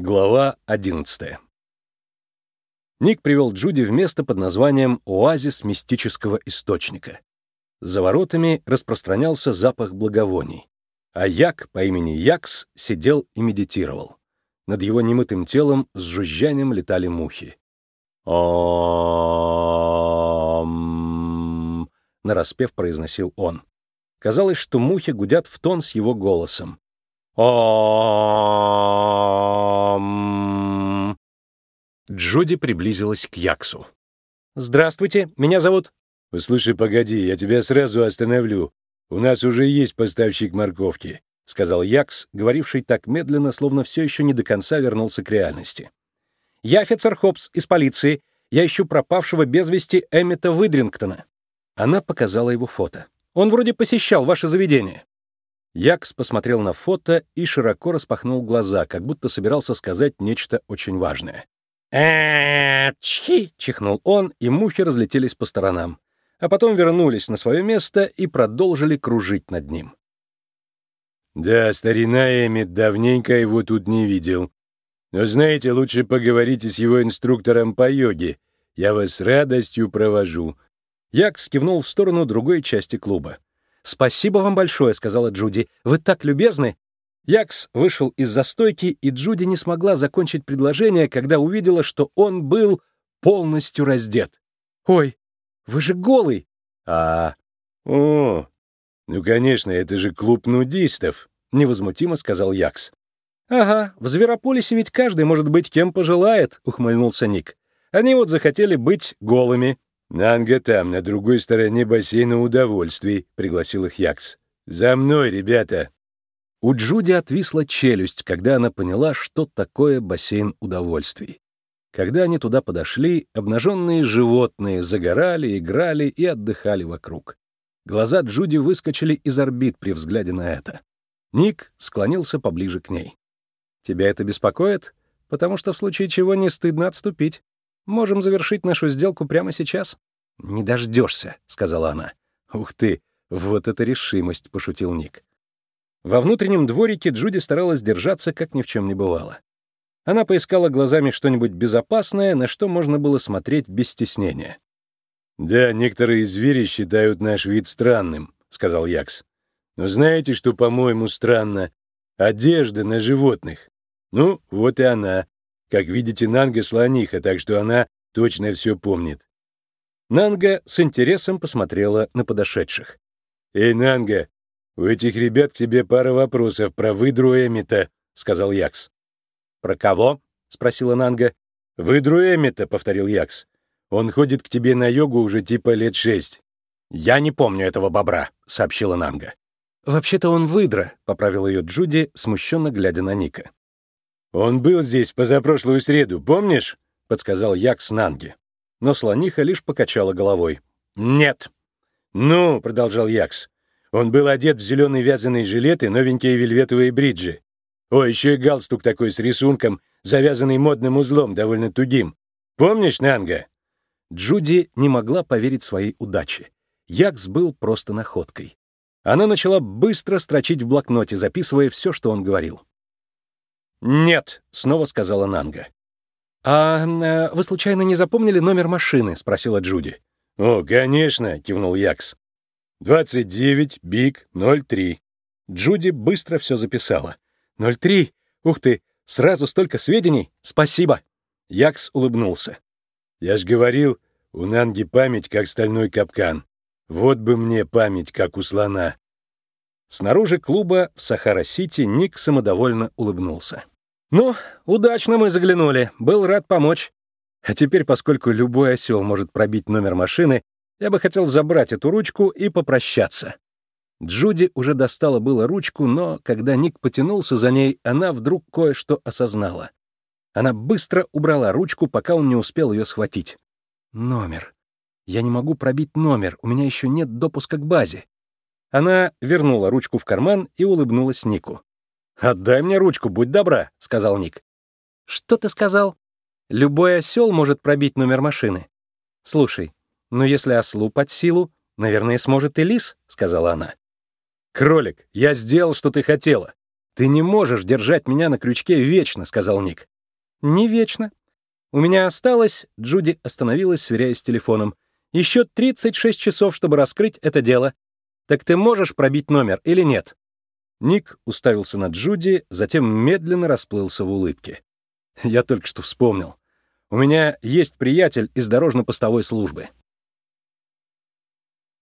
Глава 11 Ник привел Джуди в место под названием «Оазис мистического источника». За воротами распространялся запах благовоний, а Як по имени Якс сидел и медитировал. Над его немытым телом с жужжанием летали мухи. «Ом...» — нараспев произносил он. Казалось, что мухи гудят в тон с его голосом. «Ом...» Джуди приблизилась к Яксу. «Здравствуйте, меня зовут...» «Послушай, погоди, я тебя сразу остановлю. У нас уже есть поставщик морковки», — сказал Якс, говоривший так медленно, словно все еще не до конца вернулся к реальности. «Я офицер Хопс из полиции. Я ищу пропавшего без вести Эммета Выдрингтона». Она показала его фото. «Он вроде посещал ваше заведение». Якс посмотрел на фото и широко распахнул глаза, как будто собирался сказать нечто очень важное. Э чхи!» — чихнул он, и мухи разлетелись по сторонам, а потом вернулись на свое место и продолжили кружить над ним. «Да, старина Эмит, давненько его тут не видел. Но знаете, лучше поговорите с его инструктором по йоге. Я вас с радостью провожу». Якс кивнул в сторону другой части клуба. «Спасибо вам большое», — сказала Джуди. «Вы так любезны». Якс вышел из застойки, и Джуди не смогла закончить предложение, когда увидела, что он был полностью раздет. «Ой, вы же голый!» «А, о, ну, конечно, это же клуб нудистов», — невозмутимо сказал Якс. «Ага, в Зверополисе ведь каждый может быть кем пожелает», — ухмыльнулся Ник. «Они вот захотели быть голыми». «Нанга там, на другой стороне бассейна удовольствий», — пригласил их Якс. «За мной, ребята!» У Джуди отвисла челюсть, когда она поняла, что такое бассейн удовольствий. Когда они туда подошли, обнаженные животные загорали, играли и отдыхали вокруг. Глаза Джуди выскочили из орбит при взгляде на это. Ник склонился поближе к ней. «Тебя это беспокоит? Потому что в случае чего не стыдно отступить. Можем завершить нашу сделку прямо сейчас». «Не дождешься», — сказала она. «Ух ты, вот это решимость», — пошутил Ник. Во внутреннем дворике Джуди старалась держаться, как ни в чем не бывало. Она поискала глазами что-нибудь безопасное, на что можно было смотреть без стеснения. «Да, некоторые звери считают наш вид странным», — сказал Якс. «Но знаете, что, по-моему, странно? Одежда на животных. Ну, вот и она. Как видите, Нанга слониха, так что она точно все помнит. Нанга с интересом посмотрела на подошедших. «Эй, Нанга, у этих ребят к тебе пара вопросов про выдру Эмита», — сказал Якс. «Про кого?» — спросила Нанга. «Выдру Эмита», — повторил Якс. «Он ходит к тебе на йогу уже типа лет шесть». «Я не помню этого бобра», — сообщила Нанга. «Вообще-то он выдра», — поправил ее Джуди, смущенно глядя на Ника. «Он был здесь позапрошлую среду, помнишь?» — подсказал Якс Нанге. Но слониха лишь покачала головой. «Нет». «Ну», — продолжал Якс, — «он был одет в зеленый вязаный жилет и новенькие вельветовые бриджи. О, еще и галстук такой с рисунком, завязанный модным узлом, довольно тугим. Помнишь, Нанга?» Джуди не могла поверить своей удаче. Якс был просто находкой. Она начала быстро строчить в блокноте, записывая все, что он говорил. «Нет», — снова сказала Нанга. «А э, вы случайно не запомнили номер машины?» — спросила Джуди. «О, конечно», — кивнул Якс. «29, Биг, 03». Джуди быстро все записала. «03? Ух ты! Сразу столько сведений! Спасибо!» Якс улыбнулся. «Я ж говорил, у Нанги память, как стальной капкан. Вот бы мне память, как у слона». Снаружи клуба в Сахара-Сити Ник самодовольно улыбнулся. «Ну, удачно мы заглянули. Был рад помочь. А теперь, поскольку любой осел может пробить номер машины, я бы хотел забрать эту ручку и попрощаться». Джуди уже достала было ручку, но когда Ник потянулся за ней, она вдруг кое-что осознала. Она быстро убрала ручку, пока он не успел ее схватить. «Номер. Я не могу пробить номер, у меня еще нет допуска к базе. Она вернула ручку в карман и улыбнулась Нику. «Отдай мне ручку, будь добра», — сказал Ник. «Что ты сказал?» «Любой осел может пробить номер машины». «Слушай, но если ослу под силу, наверное, сможет и лис», — сказала она. «Кролик, я сделал, что ты хотела. «Ты не можешь держать меня на крючке вечно», — сказал Ник. «Не вечно. У меня осталось...» — Джуди остановилась, сверяясь с телефоном. «Еще 36 часов, чтобы раскрыть это дело. Так ты можешь пробить номер или нет?» Ник уставился на Джуди, затем медленно расплылся в улыбке. «Я только что вспомнил. У меня есть приятель из дорожно-постовой службы.